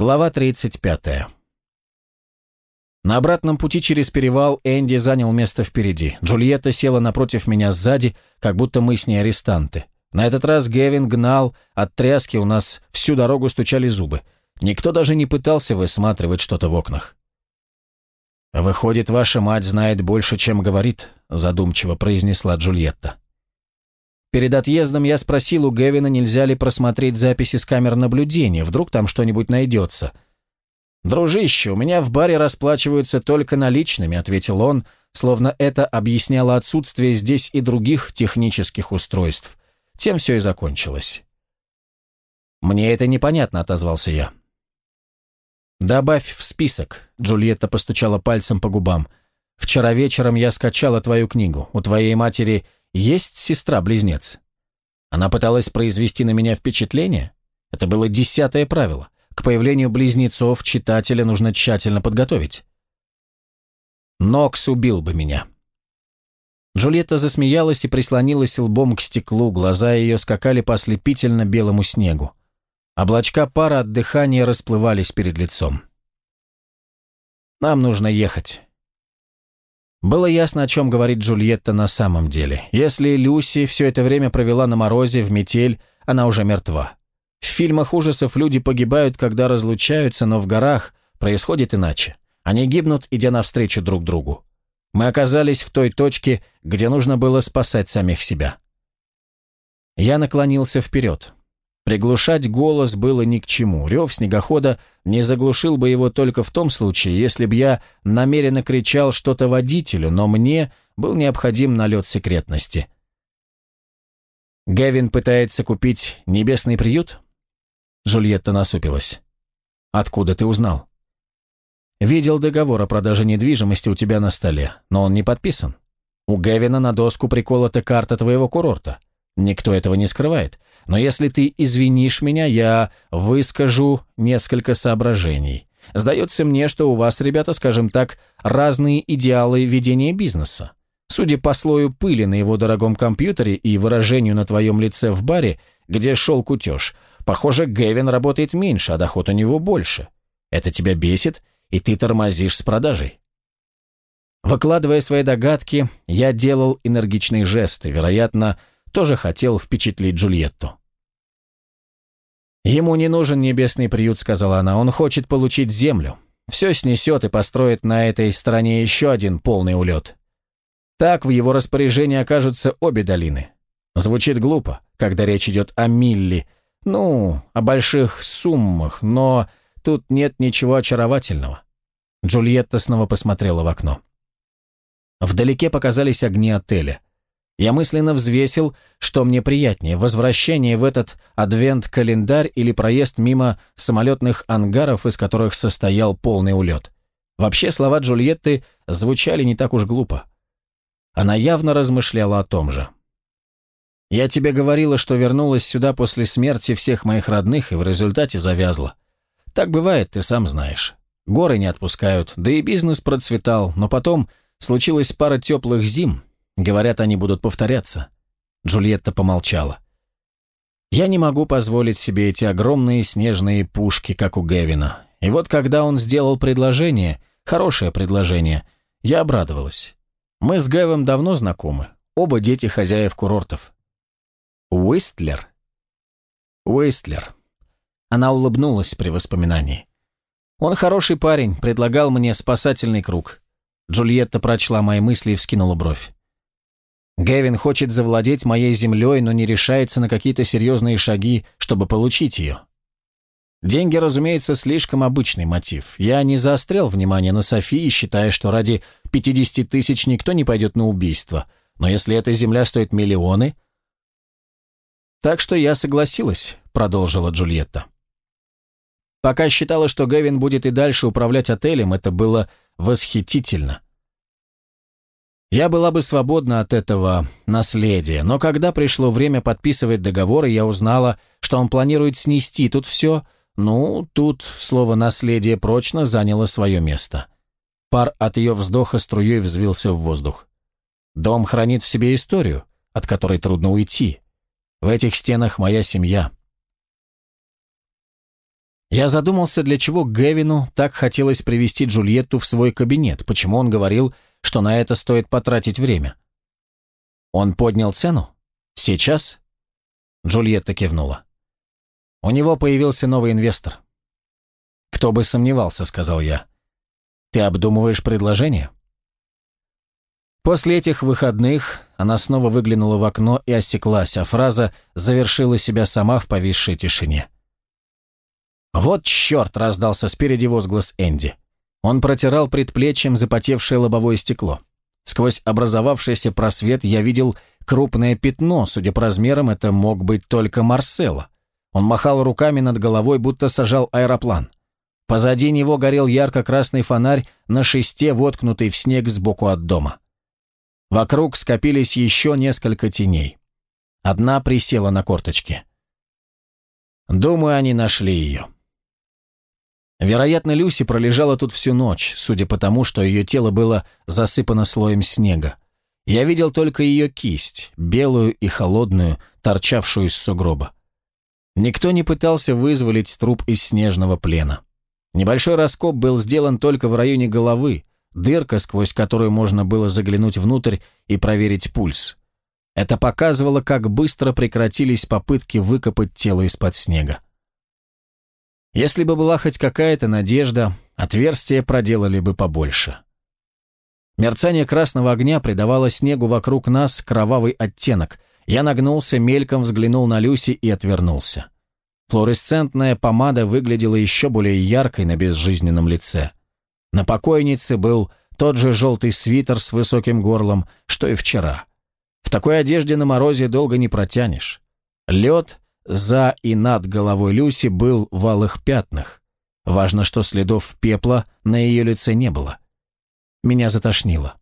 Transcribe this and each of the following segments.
Глава 35. На обратном пути через перевал Энди занял место впереди. Джульетта села напротив меня сзади, как будто мы с ней арестанты. На этот раз Гевин гнал, от тряски у нас всю дорогу стучали зубы. Никто даже не пытался высматривать что-то в окнах. «Выходит, ваша мать знает больше, чем говорит», задумчиво произнесла Джульетта. Перед отъездом я спросил у Гевина, нельзя ли просмотреть записи с камер наблюдения, вдруг там что-нибудь найдется. «Дружище, у меня в баре расплачиваются только наличными», — ответил он, словно это объясняло отсутствие здесь и других технических устройств. Тем все и закончилось. «Мне это непонятно», — отозвался я. «Добавь в список», — Джульетта постучала пальцем по губам. «Вчера вечером я скачала твою книгу. У твоей матери есть сестра-близнец. Она пыталась произвести на меня впечатление? Это было десятое правило. К появлению близнецов читателя нужно тщательно подготовить. Нокс убил бы меня. Джульетта засмеялась и прислонилась лбом к стеклу, глаза ее скакали по ослепительно белому снегу. Облачка пара от дыхания расплывались перед лицом. «Нам нужно ехать. Было ясно, о чем говорит Джульетта на самом деле. Если Люси все это время провела на морозе, в метель, она уже мертва. В фильмах ужасов люди погибают, когда разлучаются, но в горах происходит иначе. Они гибнут, идя навстречу друг другу. Мы оказались в той точке, где нужно было спасать самих себя. Я наклонился вперед. Приглушать голос было ни к чему. Рев снегохода не заглушил бы его только в том случае, если б я намеренно кричал что-то водителю, но мне был необходим налет секретности. Гевин пытается купить небесный приют? Жульетта насупилась. Откуда ты узнал? Видел договор о продаже недвижимости у тебя на столе, но он не подписан. У Гевина на доску приколота карта твоего курорта. Никто этого не скрывает. Но если ты извинишь меня, я выскажу несколько соображений. Сдается мне, что у вас, ребята, скажем так, разные идеалы ведения бизнеса. Судя по слою пыли на его дорогом компьютере и выражению на твоем лице в баре, где шел кутеж, похоже, Гэвин работает меньше, а доход у него больше. Это тебя бесит, и ты тормозишь с продажей. Выкладывая свои догадки, я делал энергичные жесты, вероятно, тоже хотел впечатлить Джульетту. «Ему не нужен небесный приют», — сказала она, — «он хочет получить землю. Все снесет и построит на этой стороне еще один полный улет. Так в его распоряжении окажутся обе долины. Звучит глупо, когда речь идет о Милли, ну, о больших суммах, но тут нет ничего очаровательного». Джульетта снова посмотрела в окно. Вдалеке показались огни отеля. Я мысленно взвесил, что мне приятнее, возвращение в этот адвент-календарь или проезд мимо самолетных ангаров, из которых состоял полный улет. Вообще слова Джульетты звучали не так уж глупо. Она явно размышляла о том же. «Я тебе говорила, что вернулась сюда после смерти всех моих родных и в результате завязла. Так бывает, ты сам знаешь. Горы не отпускают, да и бизнес процветал, но потом случилась пара теплых зим, Говорят, они будут повторяться. Джульетта помолчала. Я не могу позволить себе эти огромные снежные пушки, как у Гевина. И вот когда он сделал предложение, хорошее предложение, я обрадовалась. Мы с Гэвом давно знакомы, оба дети хозяев курортов. Уистлер? Уистлер. Она улыбнулась при воспоминании. Он хороший парень, предлагал мне спасательный круг. Джульетта прочла мои мысли и вскинула бровь. Гевин хочет завладеть моей землей, но не решается на какие-то серьезные шаги, чтобы получить ее. Деньги, разумеется, слишком обычный мотив. Я не заострял внимание на Софии, считая, что ради 50 тысяч никто не пойдет на убийство. Но если эта земля стоит миллионы... Так что я согласилась, продолжила Джульетта. Пока считала, что Гевин будет и дальше управлять отелем, это было восхитительно. Я была бы свободна от этого наследия, но когда пришло время подписывать договор, я узнала, что он планирует снести тут все, ну, тут слово «наследие» прочно заняло свое место. Пар от ее вздоха струей взвился в воздух. Дом хранит в себе историю, от которой трудно уйти. В этих стенах моя семья. Я задумался, для чего Гевину так хотелось привести Джульетту в свой кабинет, почему он говорил, что на это стоит потратить время. Он поднял цену? Сейчас? Джульетта кивнула. У него появился новый инвестор. «Кто бы сомневался», — сказал я. «Ты обдумываешь предложение?» После этих выходных она снова выглянула в окно и осеклась, а фраза завершила себя сама в повисшей тишине. «Вот черт!» — раздался спереди возглас Энди. Он протирал предплечьем запотевшее лобовое стекло. Сквозь образовавшийся просвет я видел крупное пятно, судя по размерам, это мог быть только Марсело. Он махал руками над головой, будто сажал аэроплан. Позади него горел ярко-красный фонарь на шесте, воткнутый в снег сбоку от дома. Вокруг скопились еще несколько теней. Одна присела на корточки. Думаю, они нашли ее. Вероятно, Люси пролежала тут всю ночь, судя по тому, что ее тело было засыпано слоем снега. Я видел только ее кисть, белую и холодную, торчавшую из сугроба. Никто не пытался вызволить труп из снежного плена. Небольшой раскоп был сделан только в районе головы, дырка, сквозь которую можно было заглянуть внутрь и проверить пульс. Это показывало, как быстро прекратились попытки выкопать тело из-под снега. Если бы была хоть какая-то надежда, отверстия проделали бы побольше. Мерцание красного огня придавало снегу вокруг нас кровавый оттенок. Я нагнулся, мельком взглянул на Люси и отвернулся. Флуоресцентная помада выглядела еще более яркой на безжизненном лице. На покойнице был тот же желтый свитер с высоким горлом, что и вчера. В такой одежде на морозе долго не протянешь. Лед за и над головой Люси был в алых пятнах. Важно, что следов пепла на ее лице не было. Меня затошнило.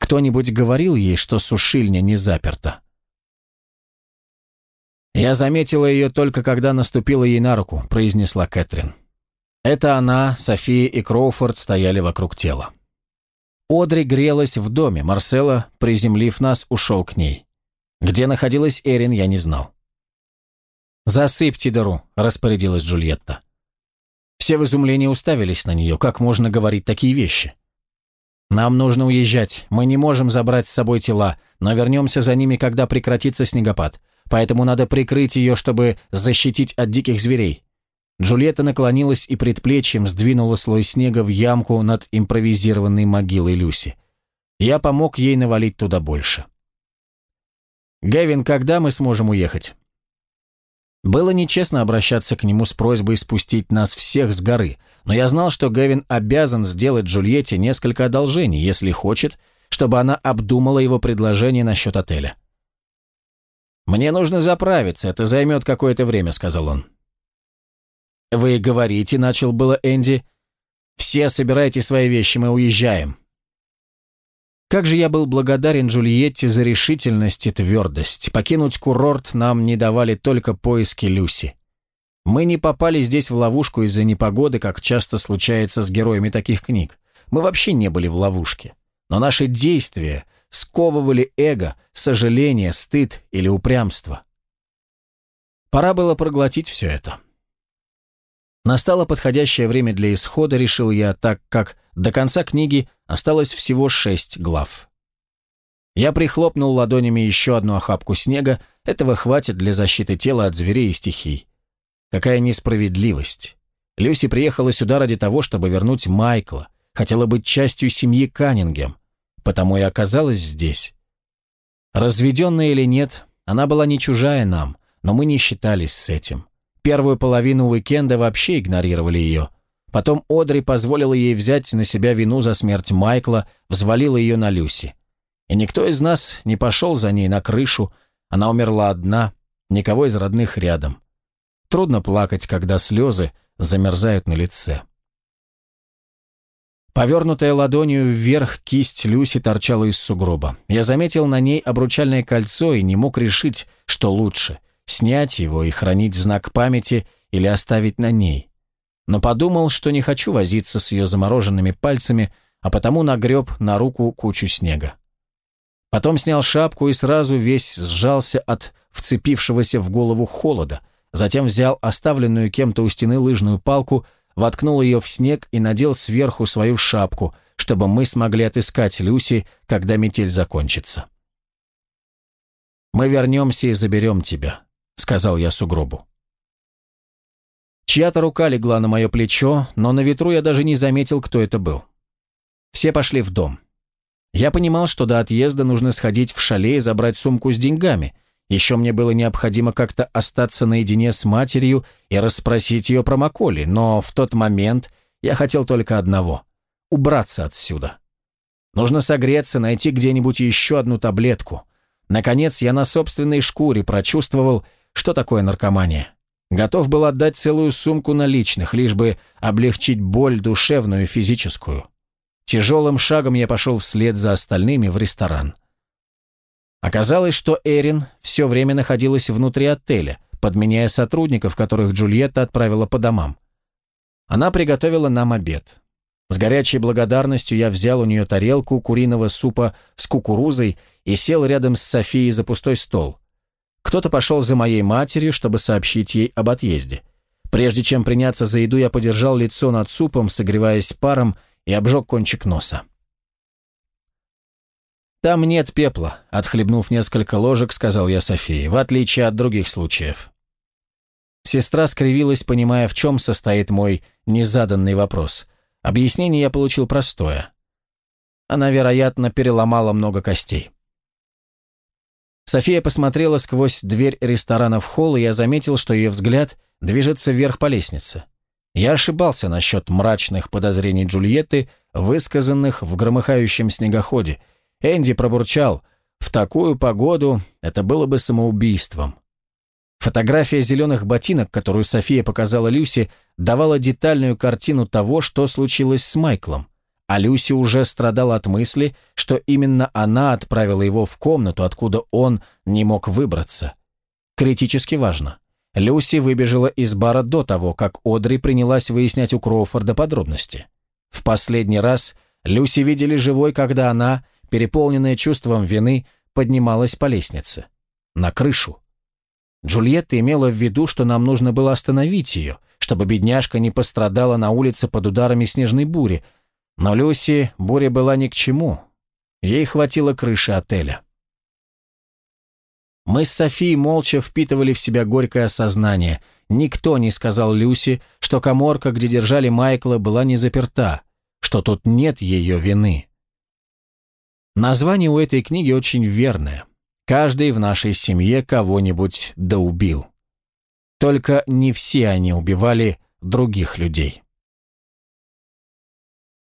Кто-нибудь говорил ей, что сушильня не заперта? «Я заметила ее только когда наступила ей на руку», — произнесла Кэтрин. Это она, София и Кроуфорд стояли вокруг тела. Одри грелась в доме, Марсела, приземлив нас, ушел к ней. Где находилась Эрин, я не знал. «Засыпьте дыру», — распорядилась Джульетта. Все в изумлении уставились на нее. Как можно говорить такие вещи? «Нам нужно уезжать. Мы не можем забрать с собой тела, но вернемся за ними, когда прекратится снегопад. Поэтому надо прикрыть ее, чтобы защитить от диких зверей». Джульетта наклонилась и предплечьем сдвинула слой снега в ямку над импровизированной могилой Люси. Я помог ей навалить туда больше. «Гевин, когда мы сможем уехать?» Было нечестно обращаться к нему с просьбой спустить нас всех с горы, но я знал, что Гевин обязан сделать Джульетте несколько одолжений, если хочет, чтобы она обдумала его предложение насчет отеля. «Мне нужно заправиться, это займет какое-то время», — сказал он. «Вы говорите», — начал было Энди. «Все собирайте свои вещи, мы уезжаем». Как же я был благодарен Джульетте за решительность и твердость. Покинуть курорт нам не давали только поиски Люси. Мы не попали здесь в ловушку из-за непогоды, как часто случается с героями таких книг. Мы вообще не были в ловушке. Но наши действия сковывали эго, сожаление, стыд или упрямство. Пора было проглотить все это. Настало подходящее время для исхода, решил я, так как до конца книги осталось всего шесть глав. Я прихлопнул ладонями еще одну охапку снега, этого хватит для защиты тела от зверей и стихий. Какая несправедливость. Люси приехала сюда ради того, чтобы вернуть Майкла, хотела быть частью семьи Каннингем, потому и оказалась здесь. Разведенная или нет, она была не чужая нам, но мы не считались с этим. Первую половину уикенда вообще игнорировали ее. Потом Одри позволила ей взять на себя вину за смерть Майкла, взвалила ее на Люси. И никто из нас не пошел за ней на крышу, она умерла одна, никого из родных рядом. Трудно плакать, когда слезы замерзают на лице. Повернутая ладонью вверх кисть Люси торчала из сугроба. Я заметил на ней обручальное кольцо и не мог решить, что лучше — снять его и хранить в знак памяти или оставить на ней. Но подумал, что не хочу возиться с ее замороженными пальцами, а потому нагреб на руку кучу снега. Потом снял шапку и сразу весь сжался от вцепившегося в голову холода, затем взял оставленную кем-то у стены лыжную палку, воткнул ее в снег и надел сверху свою шапку, чтобы мы смогли отыскать Люси, когда метель закончится. «Мы вернемся и заберем тебя», — сказал я сугробу. Чья-то рука легла на мое плечо, но на ветру я даже не заметил, кто это был. Все пошли в дом. Я понимал, что до отъезда нужно сходить в шале и забрать сумку с деньгами. Еще мне было необходимо как-то остаться наедине с матерью и расспросить ее про Маколи, но в тот момент я хотел только одного — убраться отсюда. Нужно согреться, найти где-нибудь еще одну таблетку. Наконец, я на собственной шкуре прочувствовал, что такое наркомания. Готов был отдать целую сумку наличных, лишь бы облегчить боль душевную и физическую. Тяжелым шагом я пошел вслед за остальными в ресторан. Оказалось, что Эрин все время находилась внутри отеля, подменяя сотрудников, которых Джульетта отправила по домам. Она приготовила нам обед. С горячей благодарностью я взял у нее тарелку куриного супа с кукурузой и сел рядом с Софией за пустой стол. Кто-то пошел за моей матерью, чтобы сообщить ей об отъезде. Прежде чем приняться за еду, я подержал лицо над супом, согреваясь паром, и обжег кончик носа. «Там нет пепла», — отхлебнув несколько ложек, сказал я Софии, в отличие от других случаев. Сестра скривилась, понимая, в чем состоит мой незаданный вопрос. Объяснение я получил простое. Она, вероятно, переломала много костей. София посмотрела сквозь дверь ресторана в холл, и я заметил, что ее взгляд движется вверх по лестнице. Я ошибался насчет мрачных подозрений Джульетты, высказанных в громыхающем снегоходе. Энди пробурчал, в такую погоду это было бы самоубийством. Фотография зеленых ботинок, которую София показала Люси, давала детальную картину того, что случилось с Майклом. А Люси уже страдала от мысли, что именно она отправила его в комнату, откуда он не мог выбраться. Критически важно. Люси выбежала из бара до того, как Одри принялась выяснять у Кроуфорда подробности. В последний раз Люси видели живой, когда она, переполненная чувством вины, поднималась по лестнице. На крышу. Джульетта имела в виду, что нам нужно было остановить ее, чтобы бедняжка не пострадала на улице под ударами снежной бури. Но Люси буря была ни к чему. Ей хватило крыши отеля. Мы с Софией молча впитывали в себя горькое осознание. Никто не сказал Люси, что коморка, где держали Майкла, была не заперта, что тут нет ее вины. Название у этой книги очень верное. Каждый в нашей семье кого-нибудь доубил. Только не все они убивали других людей.